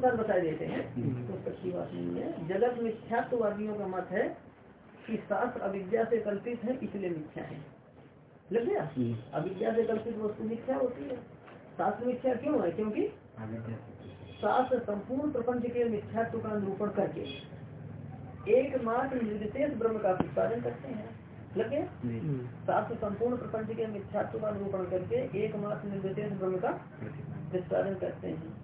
अनुसार बता देते हैं। तो सच्ची बात नहीं है। जगत मिथ्यात्ववादियों का मत है कि शास्त्र अविद्या से कल्पित है इसलिए मिथ्या है। लग गया? अविद्या से कल्पित वस्तु मिथ्या होती है। शास्त्र मिथ्या क्यों है? क्योंकि शास्त्र संपूर्ण प्रपंच के मिथ्यात्व का निरूपण करके एकमात्र निर्देश ब्रह्म का प्रतिपादन करते हैं। लगे शास्त्र संपूर्ण प्रपंच के मिथ्यात्व का निरूपण करके एकमात्र निर्देश ब्रह्म का प्रतिपादन करते हैं।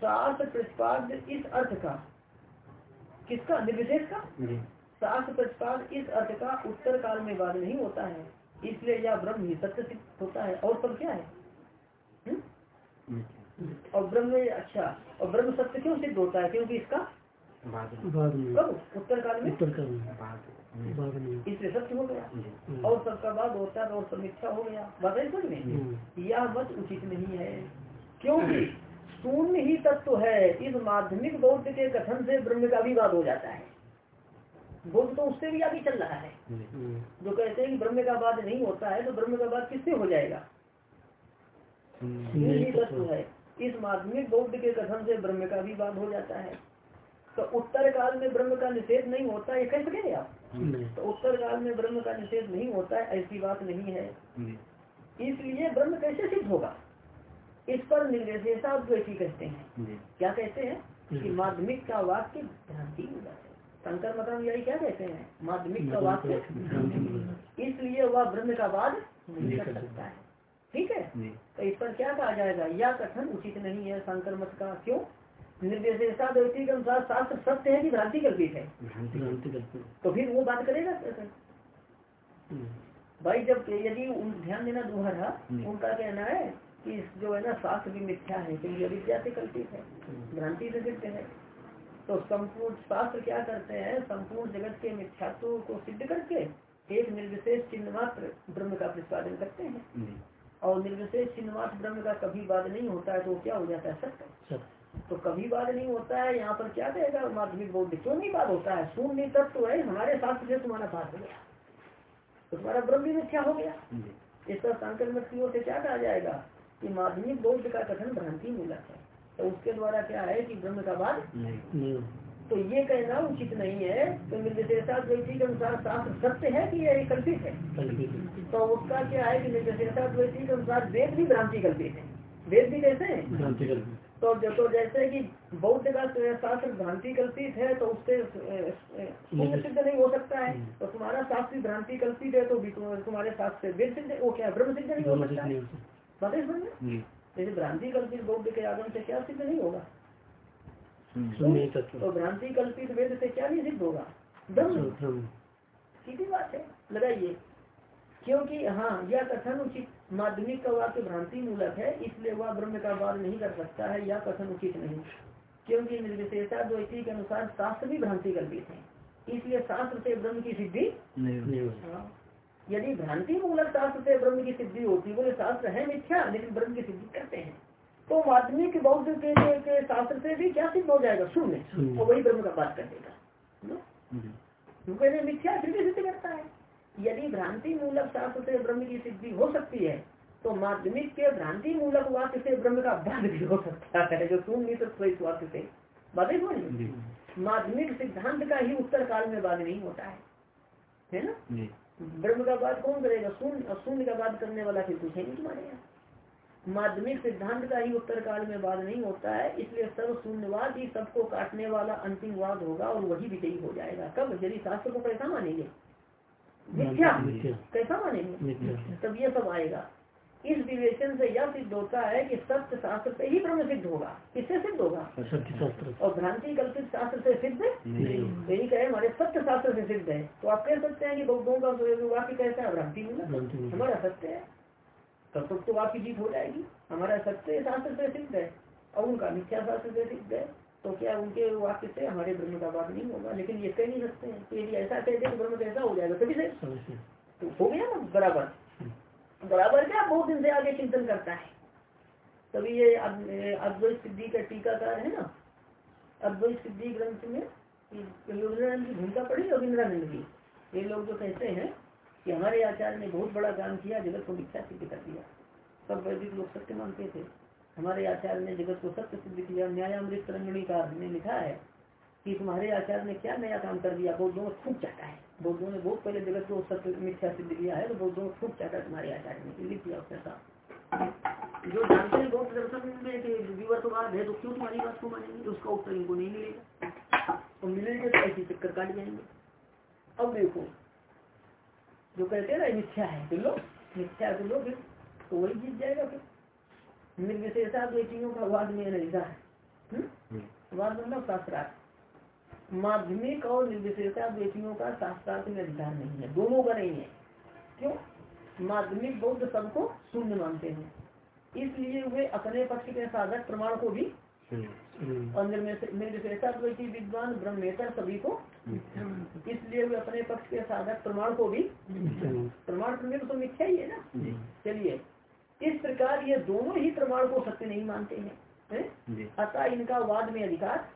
शास्त्र प्रतिपाद इस अर्थ का। किसका? निर्विशेष का? शास्त्र प्रतिपाद इस अर्थ का उत्तर काल में वाद नहीं होता है। इसलिए यह ब्रह्म ही सत्य सिद्ध होता है। और सब क्या है? हुँ? और ब्रह्म अच्छा। और ब्रह्म सत्य क्यों सिद्ध होता है? क्योंकि इसका कब? उत्तर काल में? उत्तर काल में। इसलिए सत्य हो गया। और सबका बाद होता है और मिथ्या हो गया। बात है समझ में? यह मत उचित नहीं है। क्योंकि शून्य ही तत्व है। इस माध्यमिक बौद्ध के कथन से ब्रह्म का भी वाद हो जाता है। बुद्ध तो उससे भी आगे चल रहा है। जो कहते हैं कि ब्रह्म का बाद नहीं होता है तो ब्रह्म का बाद किससे हो जाएगा? शून्य ही तत्व है। इस माध्यमिक बौद्ध के कथन से ब्रह्म का भी वाद हो जाता है। तो उत्तर काल में ब्रह्म का निषेध नहीं होता है कह सके आप? तो उत्तर काल में ब्रह्म का निषेध नहीं होता है ऐसी बात नहीं है। इसलिए ब्रह्म कैसे सिद्ध होगा? इस पर निर्देशाद्वैती कहते हैं। क्या कहते हैं? कि माध्यमिक का वाक्य भ्रांति शंकर मतम यही क्या कहते हैं? माध्यमिक का वाक्य इसलिए वह ब्रह्म का वाद नहीं कर सकता है। ठीक है? तो इस पर क्या कहा जाएगा? यह कथन उचित नहीं है शंकर मत का। क्यों? निर्देशाद्वैती के अनुसार शास्त्र सत्य है कि भ्रांति कल्पित है? तो फिर वो बात करेगा भाई जब यदि ध्यान देना दोहरा उनका कहना है कि जो है ना शास्त्र भी मिथ्या है क्योंकि अविद्या से कल्पित है। भ्रांति से सिद्ध है। तो संपूर्ण शास्त्र क्या करते हैं? संपूर्ण जगत के मिथ्यात्व को सिद्ध करके एक निर्विशेष चिन्ह मात्र ब्रह्म का प्रतिपादन करते हैं। और निर्विशेष चिन्ह मात्र ब्रह्म का कभी बाद नहीं होता है तो क्या हो जाता है? सत्य। तो कभी बाद नहीं होता है यहाँ पर क्या कहेगा? माध्यमिक बौद्ध क्यों नहीं बात होता है? शून्य तत्व है हमारे शास्त्र से तुम्हारा बात हो गया। तो तुम्हारा ब्रह्म भी मिथ्या हो गया। इस पर संकर मत की ओर से क्या कहा जाएगा? कि माध्यमिक बौद्ध का कथन भ्रांति मूलक है। तो उसके द्वारा क्या है कि ब्रह्म का बाद तो ये कहना उचित नहीं है। तो निर्विशेषाद्वैती के अनुसार शास्त्र सत्य है कि यह कल्पित है? तो उसका क्या है कि निर्विशेषाद्वैती के अनुसार वेद भी भ्रांति कल्पित है। वेद भी कैसे है? तो तो जैसे कि बौद्ध का शास्त्र भ्रांति कल्पित है तो उससे सिद्ध नहीं हो सकता है। तो तुम्हारा शास्त्र भ्रांति कल्पित है तो तुम्हारे शास्त्र वेद सिद्ध वो क्या ब्रह्म सिद्ध नहीं हो सकता। बातें समझ जैसे भ्रांति कल्पित बौद्ध के आगम से क्या सिद्ध नहीं होगा? तो भ्रांति कल्पित वेद से क्या नहीं सिद्ध होगा? ब्रह्म सीधी बात है लगाइए। क्योंकि हाँ यह कथन उचित माध्यमिक का वाक्य भ्रांति मूलक है इसलिए वह ब्रह्म का वाद नहीं कर सकता है यह कथन उचित नहीं। क्योंकि निर्विशेषता द्वैती के अनुसार शास्त्र भी भ्रांति कल्पित है इसलिए शास्त्र से ब्रह्म की सिद्धि हाँ। यदि भ्रांति मूलक शास्त्र से ब्रह्म की सिद्धि होती बोले शास्त्र है मिथ्या लेकिन ब्रह्म की सिद्धि करते हैं। तो माध्यमिक बौद्ध के, के, के शास्त्र से भी क्या सिद्ध हो जाएगा? शून्य। और वही ब्रह्म का बात कर देगा। क्योंकि मिथ्या सिद्धि सिद्ध करता है। यदि भ्रांति मूलक शास्त्र से ब्रह्म की सिद्धि हो सकती है तो माध्यमिक के भ्रांति मूलक वाक्य से ब्रह्म का बाध भी हो सकता है जो शून्य वाक्य से। बातें माध्यमिक सिद्धांत का ही उत्तर काल में बाद नहीं होता है। है ना? ब्रह्म का बात कौन करेगा? शून्य शून्य का बात करने वाला फिर कुछ है नहीं तुम्हारे यहाँ। माध्यमिक सिद्धांत का ही उत्तर काल में बाद नहीं होता है इसलिए सर्व शून्यवाद ही सबको काटने वाला अंतिम वाद होगा और वही विजयी हो जाएगा। कब? यदि शास्त्र को कैसा मानेंगे? मिथ्या। कैसा मानेंगे? तब ये सब आएगा। इस विवेचन से यह सिद्ध होता है कि सत्य शास्त्र से ही ब्रह्म सिद्ध होगा। किससे सिद्ध होगा? सत्य शास्त्र और भ्रांति कल्पित शास्त्र से सिद्ध? यही कहे हमारे सत्य शास्त्र से सिद्ध है। तो आप कह सकते हैं कि बौद्धों का वाक्य कैसा है भ्रांति हमारा सत्य है। तब तक तो आपकी जीत हो जाएगी। हमारा सत्य शास्त्र से सिद्ध है। और उनका मिथ्या शास्त्र से सिद्ध है। तो क्या उनके वाक्य से हमारे ब्रह्म का बात नहीं होगा? लेकिन ये कह नहीं सकते हैं तो यदि ऐसा कहते हैं तो ब्रह्म कैसा हो जाएगा? कभी से। तो हो गया ना? बराबर। बराबर क्या? बहुत दिन से आगे चिंतन करता है। तभी ये अद्वैत सिद्धि का टीकाकार है ना? अद्वैत सिद्धि ग्रंथ में योगनानंद की भूमिका पड़ी रविंद्रानंद की ये लोग जो कहते हैं कि हमारे आचार्य ने बहुत बड़ा काम किया, जगत को मिथ्या सिद्ध कर दिया। सब वैदिक लोग सत्य मानते थे। हमारे आचार्य ने जगत को सत्य सिद्ध किया। न्यायामृत तरंगणी का लिखा है कि तुम्हारे आचार्य ने क्या नया काम कर दिया? बौद्धों में फूक चाटा है? बौद्धों ने बहुत पहले जगत को सत्य मिथ्या सिद्ध किया है तो बौद्धों में फूक चाटा तुम्हारे आचार्य ने लिख दिया उसके साथ। जो जानते हैं बौद्ध दर्शन में कि विवर्तवाद है तो क्यों तुम्हारी बात को मानेंगे? उसका उत्तर इनको नहीं मिलेगा। तो मिलेंगे तो ऐसी चक्कर काट जाएँगे। अब देखो जो कहते हैं ना मिथ्या है तो लो मिथ्या तो लो फिर तो वही जीत जाएगा फिर। निर्विशेषता द्वेटियों का वाद में अधिकार है। हम्म? वाद मतलब शास्त्रार्थ माध्यमिक और निर्विशेषता द्वेटियों का शास्त्रार्थ में अधिकार नहीं है। दोनों का नहीं है। क्यों? माध्यमिक बौद्ध सबको शून्य मानते हैं। इसलिए वे अपने पक्ष के साधक प्रमाण को भी और निर्विशेषता द्वैती विद्वान ब्रह्मेतर सभी को इसलिए वे अपने पक्ष के साधक प्रमाण को भी प्रमाण प्रमेय तो मिथ्या ही है ना। चलिए इस प्रकार ये दोनों ही प्रमाण को सत्य नहीं मानते है? अतः इनका वाद में अधिकार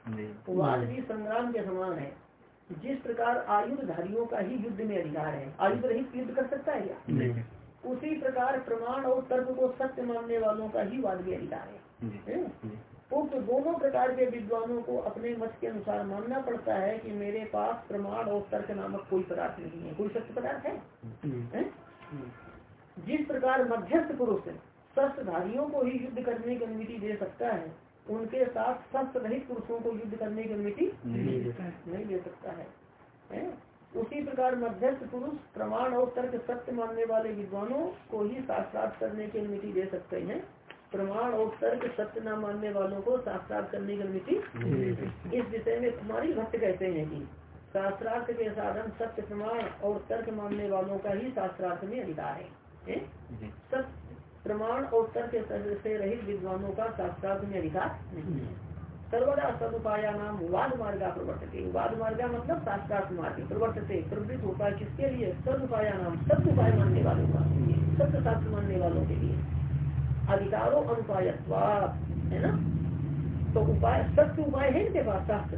वाद भी संग्राम के समान है। जिस प्रकार आयुधधारियों का ही युद्ध में अधिकार है आयुध रहित युद्ध कर सकता है क्या? उसी प्रकार प्रमाण और तर्क को सत्य मानने वालों का ही वाद में अधिकार है। उक्त दोनों प्रकार के विद्वानों को अपने मत के अनुसार मानना पड़ता है कि मेरे पास प्रमाण और तर्क नामक कोई पदार्थ नहीं है। कोई सत्य पदार्थ है? जिस प्रकार मध्यस्थ पुरुष शस्त्रधारियों को ही युद्ध करने की अनुमति दे सकता है। उनके साथ शस्त्र रहित पुरुषों को युद्ध करने की अनुमति नहीं दे सकता है, है? उसी प्रकार मध्यस्थ पुरुष प्रमाण और तर्क सत्य मानने वाले विद्वानों को ही साक्षात करने की अनुमति दे सकते हैं। प्रमाण और तर्क सत्य न मानने वालों को साक्षात करने की अनुमति इस विषय में कुमारी भक्त कहते हैं कि शास्त्रार्थ के साधन सत्य प्रमाण और तर्क मानने वालों का ही शास्त्रार्थ में अधिकार है। सत्य प्रमाण और तर्क से रहित विद्वानों का शास्त्रार्थ में अधिकार नहीं है। सर्वदा सदुपाया नाम वाद मार्ग प्रवर्तते। वाद मार्ग मतलब शास्त्रार्थ मार्ग प्रवर्तते, प्रवृत्त होता है किसके लिए? सदुपाया नाम सत्य उपाय मानने वालों का सत्य शास्त्र मानने वालों के लिए। अधिकारो अनुपाय है ना? तो उपाय, सत्य उपाय है इनके पास शास्त्र।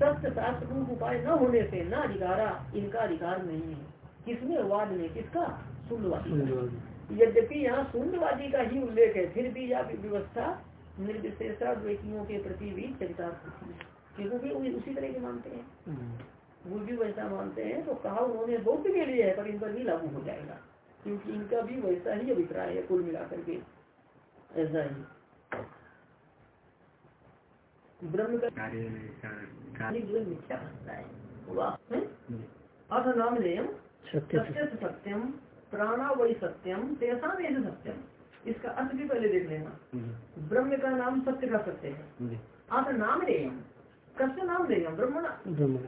सत्य शास्त्र रूप उपाय न होने से न अधिकारा, इनका अधिकार नहीं है। किसमें? वाद में। किसका? शून्यवादी यद्यपि यहाँ शून्यवादी का ही उल्लेख है फिर भी यह व्यवस्था निर्विशेषा द्वेतियों के प्रति भी चरितार्थ होती है। क्योंकि वो उसी तरह के मानते हैं। हम्म। वो भी वैसा मानते हैं तो कहा उन्होंने बौद्ध के लिए है पर इन पर भी लागू हो जाएगा। क्योंकि इनका भी वैसा ही अभिप्राय है कुल मिलाकर के। ऐसा ही। ब्रह्म का मिथ्या है। हम्म। अथ नाम लेम सत्य। सत्यम प्राणा वही सत्यम तेसा में सत्यम। इसका अर्थ भी पहले देख लेना। ब्रह्म का नाम सत्य का सत्य है। आप नाम लेम कस्य नाम देयम? ब्रह्मणा।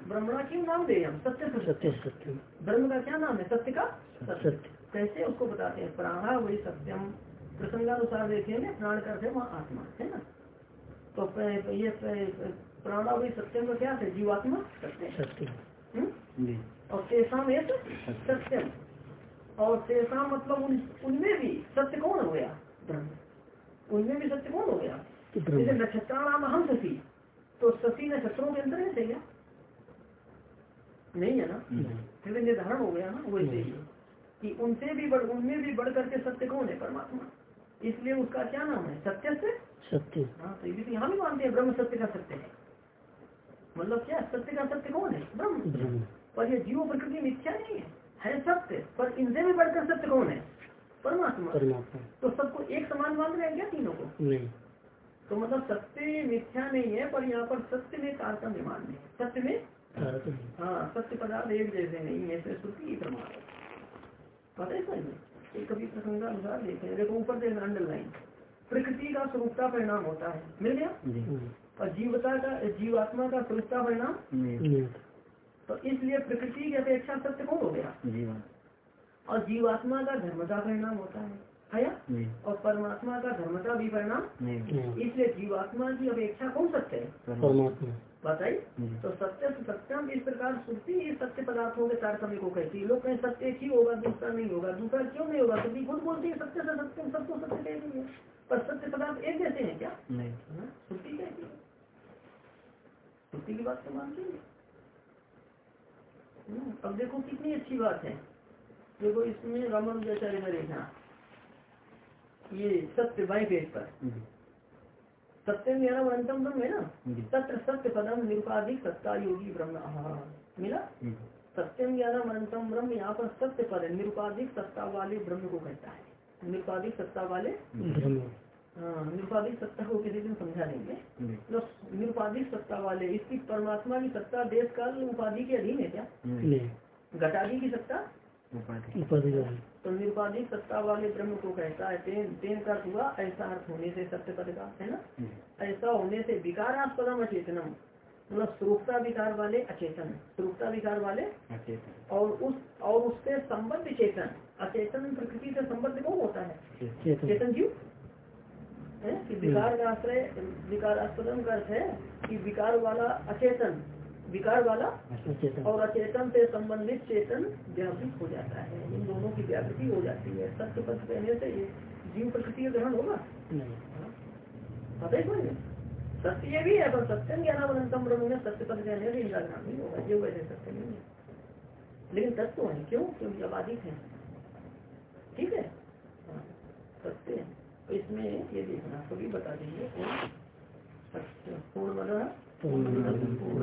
ब्रह्मणा। क्यों नाम देयम? सत्य सत्य। सत्य ब्रह्म का क्या नाम है? सत्य का सत्य। कैसे उसको बताते हैं? प्राणा वही सत्यम। प्रसंगानुसार देखे ना प्राण करते वहाँ आत्मा है ना? तो ये प्राणा वही सत्यम का क्या है? जीवात्मा सत्य सत्य। हम्म? और तेसाम एक सत्यम। और तेसा मतलब उन, उनमें भी सत्य कौन हो गया? ब्रह्म। उनमें भी सत्य कौन हो गया? जैसे नक्षत्र नाम हम सती तो सती नक्षत्रों के अंदर है सही क्या? नहीं है ना? फिर निर्धारण हो गया ना वैसे ही कि उनसे भी बढ़ उनमें भी बढ़ करके सत्य कौन है? परमात्मा। इसलिए उसका क्या नाम है? सत्य से? सत्य। हाँ तो ये यहाँ भी मानते हैं ब्रह्म सत्य का सत्य है। मतलब क्या? सत्य का सत्य कौन है? ब्रह्म। पर यह जीव प्रकृति मिथ्या नहीं है। है सत्य पर इनसे भी बढ़कर सत्य कौन है? परमात्मा। परमात्मा। तो सबको एक समान मान रहे हैं क्या तीनों को? नहीं। तो मतलब सत्य मिथ्या नहीं है पर यहाँ पर सत्य में तारतम्य मान है। सत्य में? हाँ सत्य पदार्थ एक जैसे नहीं है श्रुति प्रमाण पता है सही कभी प्रसंगानुसार देखे देखो ऊपर देखना अंडरलाइन प्रकृति का स्वरूपता परिणाम होता है। मिल गया? और जीवता का जीवात्मा का स्वरूपता परिणाम? तो इसलिए प्रकृति की अपेक्षा सत्य कौन हो गया? और जीवात्मा का धर्मता परिणाम होता है है और परमात्मा का धर्मता भी परिणाम? इसलिए जीवात्मा की अपेक्षा कौन सत्य है? परमात्मा। बताइए। तो सत्य सत्यम इस प्रकार सुनती ही सत्य पदार्थों के तारतम्य को कहती है। लोग कहें सत्य एक ही होगा दूसरा नहीं होगा दूसरा क्यों नहीं होगा? क्योंकि खुद बोलती है सत्य से सत्यम सबको सत्य कह रही है। पर सत्य पदार्थ एक जैसे हैं क्या? नहीं। हाँ, श्रुति कहती है। श्रुति की बात तो मानती हाँ, अब देखो कितनी अच्छी बात है। देखो इसमें रामानुजाचार्य ने देखा। ये सत्य बाई पेज पर। सत्यम ज्ञानम अनंतम ब्रह्म है ना? जी। तत्र सत्य पदम निरुपाधिक सत्ता योगी ब्रह्म। मिला? हम्म। सत्यम ज्ञानम अनंतम ब्रह्म यहाँ पर सत्य पद निरुपाधिक सत्ता वाले ब्रह्म को कहता है। निरुपाधिक सत्ता वाले हाँ, निरुपाधिक सत्ता को किसी दिन समझा देंगे। तो निरुपाधिक सत्ता वाले इसकी परमात्मा की सत्ता देश काल उपाधि के अधीन है क्या। घटाधि की सत्ता? उपाधि। तो निरुपाधिक सत्ता वाले ब्रह्म को कहता है तेन तेन का हुआ ऐसा अर्थ होने से सत्य पद का है ना। ऐसा होने से विकारास्पदम अचेतनम। मतलब स्वरूपता विकार वाले अचेतन स्वरूपता विकार वाले अचेतन। और उस और उससे संबद्ध चेतन। अचेतन प्रकृति से संबद्ध कौन होता है? चेतन जीव? है कि विकार का आश्रय विकारास्पदम का अर्थ है कि विकार वाला अचेतन विकार वाला और अचेतन से संबंधित चेतन व्यावृत हो जाता है। इन दोनों की व्यावृति हो जाती है। सत्य पद कहने से ये जीव प्रकृति का ग्रहण होगा। नहीं। सत्य ये भी है पर सत्यम ज्ञानावंतम ब्रह्म में सत्य पद कहने से इनका ग्रहण नहीं होगा। ये वैसे सत्य नहीं है। लेकिन तत्व है क्यों? क्योंकि अबाधित है। ठीक है? हाँ, सत्य है। इसमें ये देखना कभी बता दीजिए अच्छा पूर्ण। पूर्ण।